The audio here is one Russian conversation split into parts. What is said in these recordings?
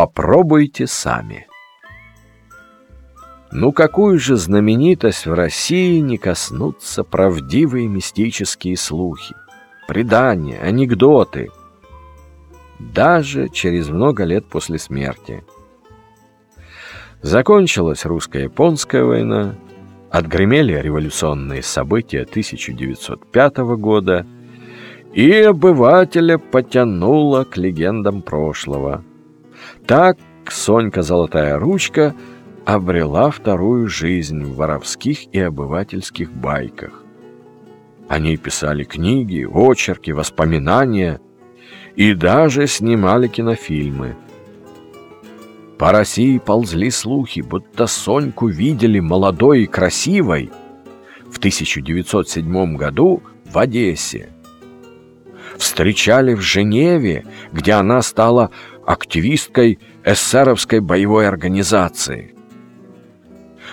Попробуйте сами. Ну какую же знаменитость в России не коснутся правдивые мистические слухи, предания, анекдоты, даже через много лет после смерти. Закончилась русско-японская война, отгремели революционные события 1905 года, и обывателя потянуло к легендам прошлого. Так Сонька Золотая Ручка обрела вторую жизнь в воровских и обывательских байках. О ней писали книги, очерки, воспоминания и даже снимали кинофильмы – по России ползли слухи, будто Соньку видели молодой и красивой в 1907 году в Одессе. Встречали в Женеве, где она стала активисткой эсеровской боевой организации.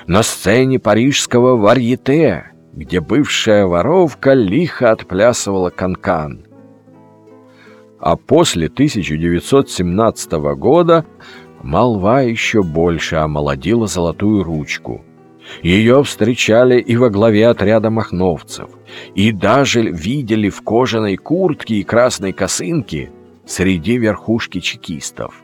На сцене парижского варьете, где бывшая воровка лихо отплясывала канкан. -кан. А после 1917 года молва еще больше омолодила золотую ручку. Ее встречали и во главе отряда махновцев, и даже видели в кожаной куртке и красной косынке среди верхушки чекистов.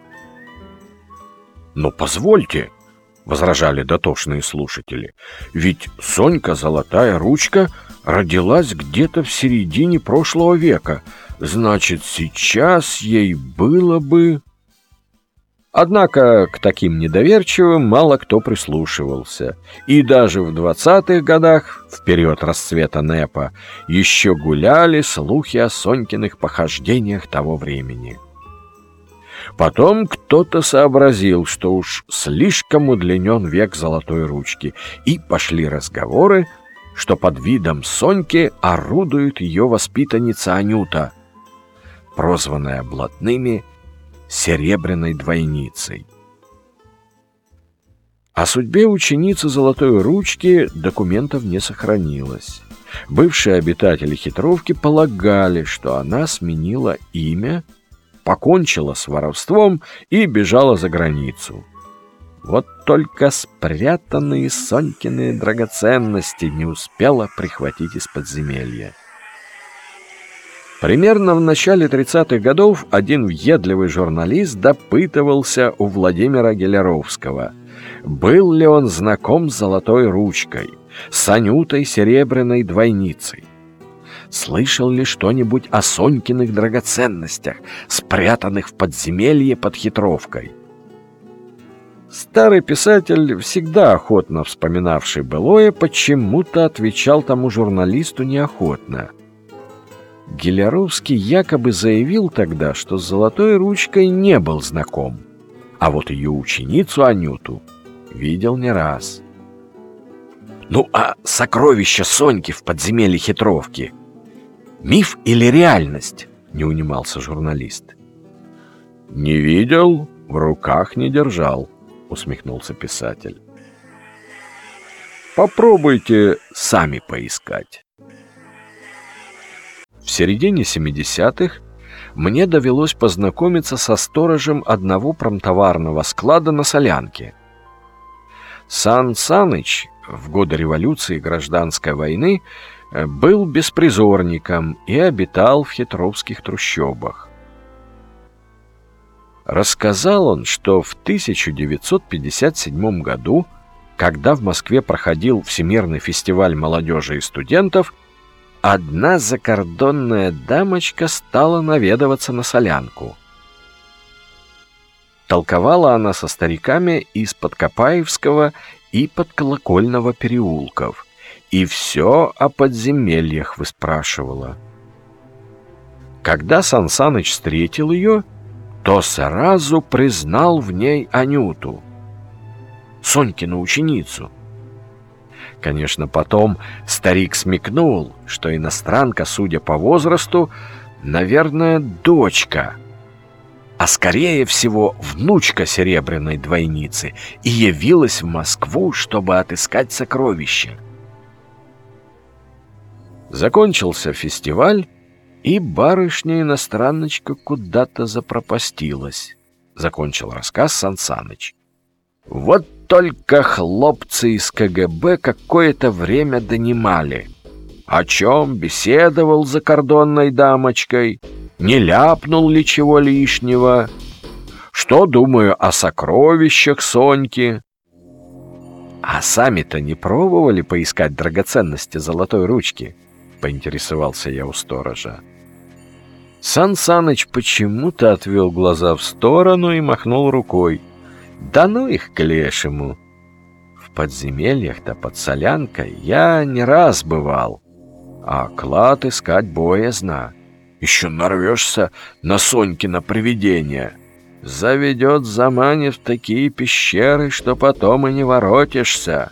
«Но позвольте», — возражали дотошные слушатели, «ведь Сонька Золотая Ручка родилась где-то в середине прошлого века, значит, сейчас ей было бы...» Однако к таким недоверчивым мало кто прислушивался, и даже в двадцатых годах, в период расцвета НЭПа, еще гуляли слухи о Сонькиных похождениях того времени. Потом кто-то сообразил, что уж слишком удлинен век золотой ручки, и пошли разговоры, что под видом Соньки орудует ее воспитанница Анюта, прозванная блатными серебряной двойницей. О судьбе ученицы Золотой Ручки документов не сохранилось. Бывшие обитатели хитровки полагали, что она сменила имя, покончила с воровством и бежала за границу. Вот только спрятанные Сонькины драгоценности не успела прихватить из подземелья. Примерно в начале 30-х годов один въедливый журналист допытывался у Владимира Геляровского, был ли он знаком с золотой ручкой, с Анютой серебряной двойницей. Слышал ли что-нибудь о Сонькиных драгоценностях, спрятанных в подземелье под хитровкой? Старый писатель, всегда охотно вспоминавший былое, почему-то отвечал тому журналисту неохотно – Геляровский якобы заявил тогда, что с золотой ручкой не был знаком, а вот ее ученицу Анюту видел не раз. «Ну а сокровища Соньки в подземелье хитровки? Миф или реальность?» — не унимался журналист. «Не видел, в руках не держал», — усмехнулся писатель. «Попробуйте сами поискать». В середине 70-х мне довелось познакомиться со сторожем одного промтоварного склада на Солянке. Сан Саныч в годы революции и гражданской войны э, был беспризорником и обитал в хитровских трущобах. Рассказал он, что в 1957 году, когда в Москве проходил Всемирный фестиваль молодежи и студентов, одна закордонная дамочка стала наведываться на солянку. Толковала она со стариками из-под Копаевского и под Колокольного переулков, и все о подземельях выспрашивала. Когда Сансаныч встретил ее, то сразу признал в ней Анюту, Сонькину ученицу — Конечно, потом старик смекнул, что иностранка, судя по возрасту, наверное, дочка, а скорее всего внучка серебряной двойницы, и явилась в Москву, чтобы отыскать сокровища. Закончился фестиваль, и барышня-иностраночка куда-то запропастилась. закончил рассказ Сансаныч. Вот только хлопцы из КГБ какое-то время донимали. О чем беседовал за кордонной дамочкой, не ляпнул ли чего лишнего, что думаю о сокровищах Соньки. А сами-то не пробовали поискать драгоценности золотой ручки? Поинтересовался я у сторожа. Сан Саныч почему-то отвел глаза в сторону и махнул рукой. «Да ну их к лешему!» В подземельях-то под солянкой я не раз бывал, а клад искать боязно. Еще нарвешься на Сонькино привидение. Заведет заманив такие пещеры, что потом и не воротишься.